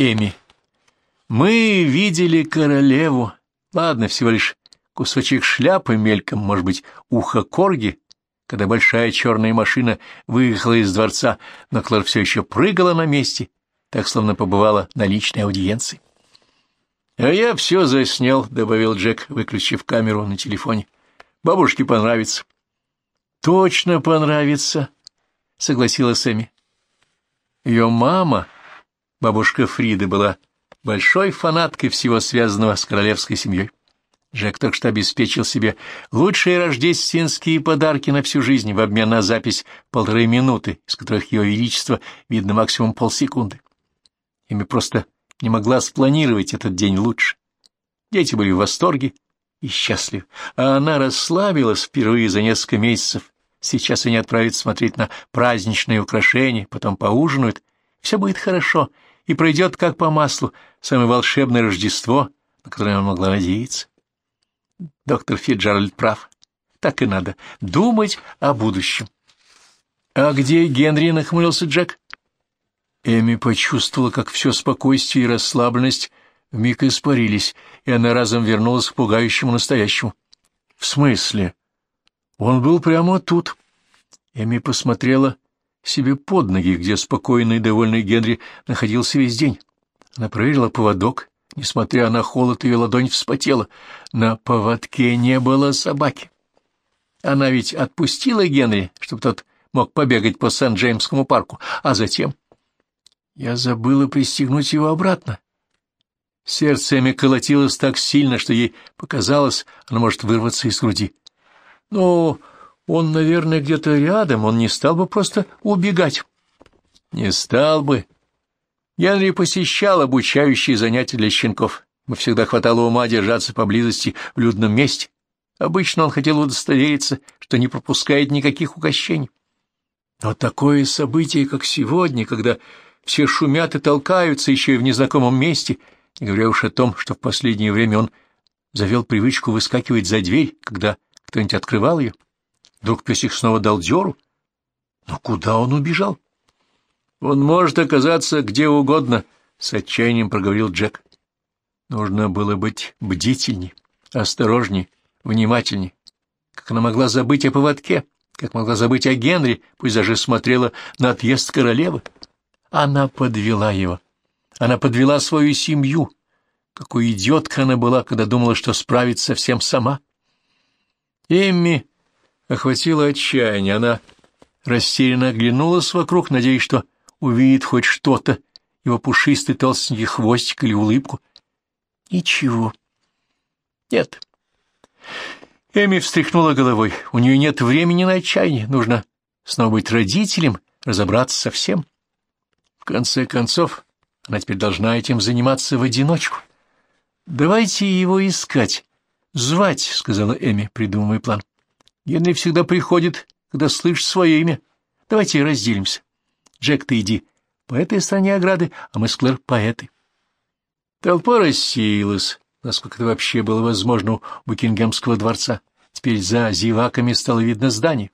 Эми. Мы видели королеву. Ладно, всего лишь кусочек шляпы мельком, может быть, ухо корги, когда большая черная машина выехала из дворца, но Клэр все еще прыгала на месте, так словно побывала на личной аудиенции. — А я все заснял, — добавил Джек, выключив камеру на телефоне. — Бабушке понравится. — Точно понравится, — согласилась Эми. Ее мама, бабушка Фриды, была большой фанаткой всего связанного с королевской семьей. Джек так что обеспечил себе лучшие рождественские подарки на всю жизнь в обмен на запись полторы минуты, из которых ее величество видно максимум полсекунды. Ими просто не могла спланировать этот день лучше. Дети были в восторге и счастливы, а она расслабилась впервые за несколько месяцев. Сейчас они отправятся смотреть на праздничные украшения, потом поужинают. Все будет хорошо и пройдет как по маслу самое волшебное Рождество, на которое она могла надеяться. Доктор Фиджеральд прав. Так и надо. Думать о будущем. — А где Генри? — нахмурился Джек. Эми почувствовала, как все спокойствие и расслабленность вмиг испарились, и она разом вернулась к пугающему настоящему. — В смысле? Он был прямо тут. Эми посмотрела себе под ноги, где спокойный и довольный Генри находился весь день. Она проверила поводок, Несмотря на холод, ее ладонь вспотела. На поводке не было собаки. Она ведь отпустила Генри, чтобы тот мог побегать по Сент-Джеймскому парку, а затем... Я забыла пристегнуть его обратно. Сердце Эми колотилось так сильно, что ей показалось, оно может вырваться из груди. Но он, наверное, где-то рядом, он не стал бы просто убегать. Не стал бы, Генри посещал обучающие занятия для щенков. Ему всегда хватало ума держаться поблизости в людном месте. Обычно он хотел удостовериться, что не пропускает никаких угощений. Но такое событие, как сегодня, когда все шумят и толкаются еще и в незнакомом месте, не говоря уж о том, что в последнее время он завел привычку выскакивать за дверь, когда кто-нибудь открывал ее, вдруг песик снова дал дёру. Но куда он убежал? Он может оказаться где угодно, — с отчаянием проговорил Джек. Нужно было быть бдительней, осторожней, внимательней. Как она могла забыть о поводке, как могла забыть о Генри, пусть даже смотрела на отъезд королевы. Она подвела его. Она подвела свою семью. Какой идиотка она была, когда думала, что справится совсем сама. Эмми охватила отчаяние. Она растерянно оглянулась вокруг, надеясь, что увидит хоть что-то, его пушистый толстенький хвостик или улыбку. Ничего. Нет. Эми встряхнула головой. У нее нет времени на отчаяние. Нужно снова быть родителем, разобраться со всем. В конце концов, она теперь должна этим заниматься в одиночку. «Давайте его искать, звать», — сказала Эми, придумывая план. «Генри всегда приходит, когда слышит свое имя. Давайте разделимся». Джек, ты иди по этой стороне ограды, а мы с Клэр по этой. Толпа рассеялась, насколько это вообще было возможно у Букингемского дворца. Теперь за зеваками стало видно здание.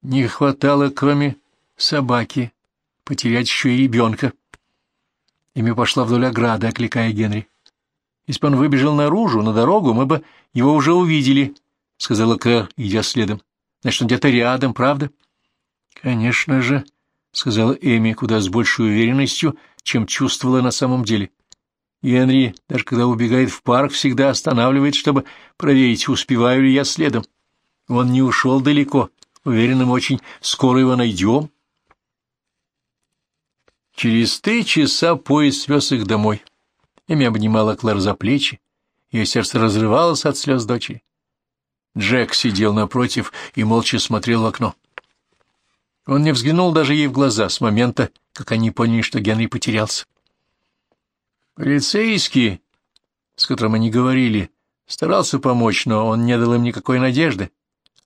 Не хватало, кроме собаки, потерять еще и ребенка. Ими пошла вдоль ограды, окликая Генри. Если бы он выбежал наружу, на дорогу, мы бы его уже увидели, — сказала Клэр, идя следом. Значит, он где-то рядом, правда? — Конечно же, — сказала Эми куда с большей уверенностью, чем чувствовала на самом деле. Генри, даже когда убегает в парк, всегда останавливает, чтобы проверить, успеваю ли я следом. Он не ушел далеко. Уверенным очень скоро его найдем. Через три часа поезд свез их домой. Эми обнимала Клэр за плечи. Ее сердце разрывалось от слез дочери. Джек сидел напротив и молча смотрел в окно. Он не взглянул даже ей в глаза с момента, как они поняли, что Генри потерялся. Полицейский, с которым они говорили, старался помочь, но он не дал им никакой надежды.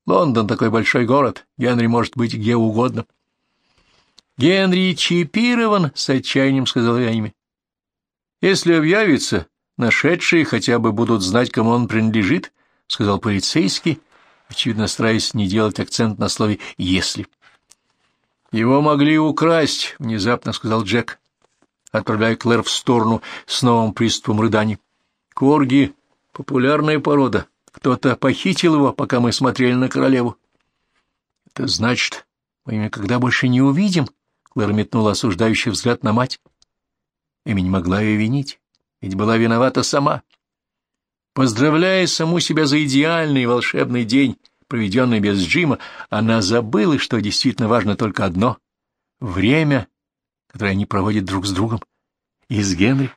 Лондон — такой большой город, Генри может быть где угодно. «Генри чипирован», — с отчаянием сказала я ими. «Если объявится, нашедшие хотя бы будут знать, кому он принадлежит», — сказал полицейский, очевидно стараясь не делать акцент на слове «если». «Его могли украсть», — внезапно сказал Джек. отправляя Клэр в сторону с новым приступом рыданий. «Корги — популярная порода. Кто-то похитил его, пока мы смотрели на королеву». «Это значит, мы ее никогда больше не увидим?» Клэр метнула осуждающий взгляд на мать. Эми не могла ее винить, ведь была виновата сама. Поздравляя саму себя за идеальный волшебный день, проведенный без Джима, она забыла, что действительно важно только одно — время, которое они проводят друг с другом. И с Генри.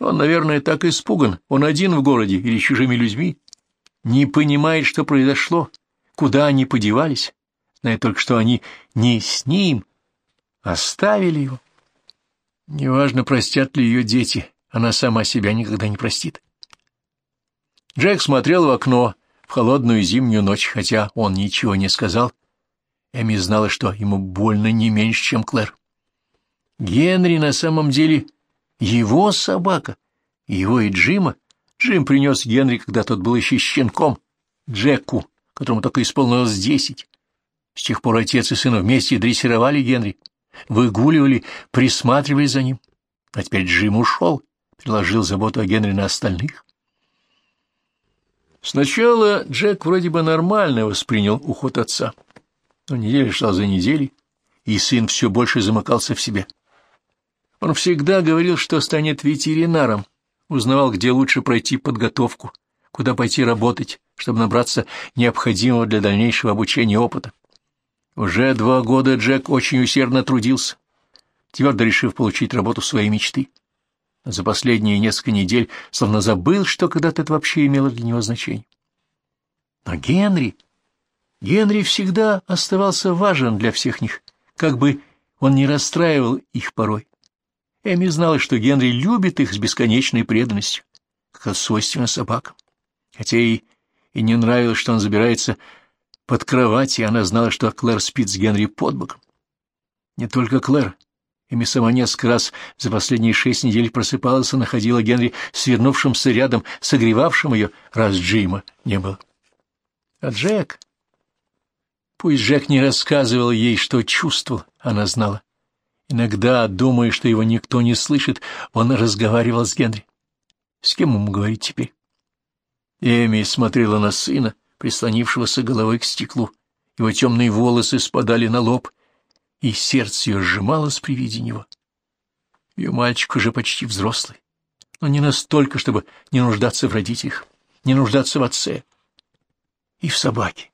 Он, наверное, так испуган. Он один в городе или с чужими людьми. Не понимает, что произошло, куда они подевались. Знает только, что они не с ним, оставили его. Неважно, простят ли ее дети, она сама себя никогда не простит. Джек смотрел в окно в холодную зимнюю ночь, хотя он ничего не сказал. Эми знала, что ему больно не меньше, чем Клэр. Генри на самом деле его собака, его и Джима. Джим принес Генри, когда тот был еще щенком, Джеку, которому только исполнилось десять. С тех пор отец и сын вместе дрессировали Генри, выгуливали, присматривали за ним. А теперь Джим ушел, переложил заботу о Генри на остальных. Сначала Джек вроде бы нормально воспринял уход отца, но неделя шла за неделей, и сын все больше замыкался в себе. Он всегда говорил, что станет ветеринаром, узнавал, где лучше пройти подготовку, куда пойти работать, чтобы набраться необходимого для дальнейшего обучения опыта. Уже два года Джек очень усердно трудился, твердо решив получить работу своей мечты за последние несколько недель словно забыл, что когда-то это вообще имело для него значение. Но Генри... Генри всегда оставался важен для всех них, как бы он не расстраивал их порой. Эми знала, что Генри любит их с бесконечной преданностью, как свойственно собакам. Хотя ей и не нравилось, что он забирается под кровать, и она знала, что Клэр спит с Генри под боком. Не только Клэр, Эми сама несколько раз за последние шесть недель просыпалась и находила Генри свернувшимся рядом, согревавшим ее, раз Джима не было. А Джек... Пусть Джек не рассказывал ей, что чувствовал, она знала. Иногда, думая, что его никто не слышит, он разговаривал с Генри. С кем ему говорить теперь? Эми смотрела на сына, прислонившегося головой к стеклу. Его темные волосы спадали на лоб, и сердце ее сжималось при виде него. Ее мальчик уже почти взрослый, но не настолько, чтобы не нуждаться в родителях, не нуждаться в отце и в собаке.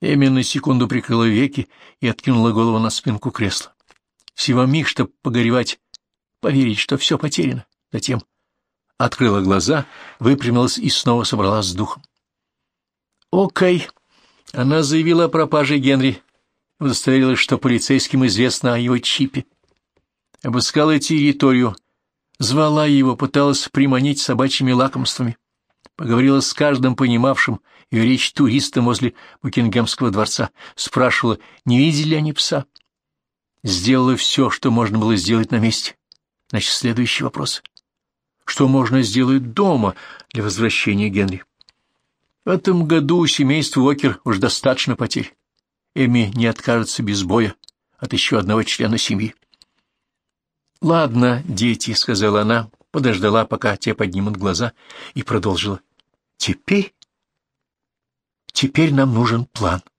Эми на секунду прикрыла веки и откинула голову на спинку кресла. Всего миг, чтобы погоревать, поверить, что все потеряно. Затем открыла глаза, выпрямилась и снова собралась с духом. «Окей», — она заявила о пропаже Генри удостоверилась, что полицейским известно о его чипе. Обыскала территорию, звала его, пыталась приманить собачьими лакомствами. Поговорила с каждым понимавшим ее речь туристом возле Букингемского дворца. Спрашивала, не видели они пса. Сделала все, что можно было сделать на месте. Значит, следующий вопрос. Что можно сделать дома для возвращения Генри? В этом году у семейства Уокер уж достаточно потерь. Эми не откажется без боя от еще одного члена семьи. — Ладно, дети, — сказала она, подождала, пока те поднимут глаза, и продолжила. — Теперь... Теперь нам нужен план. —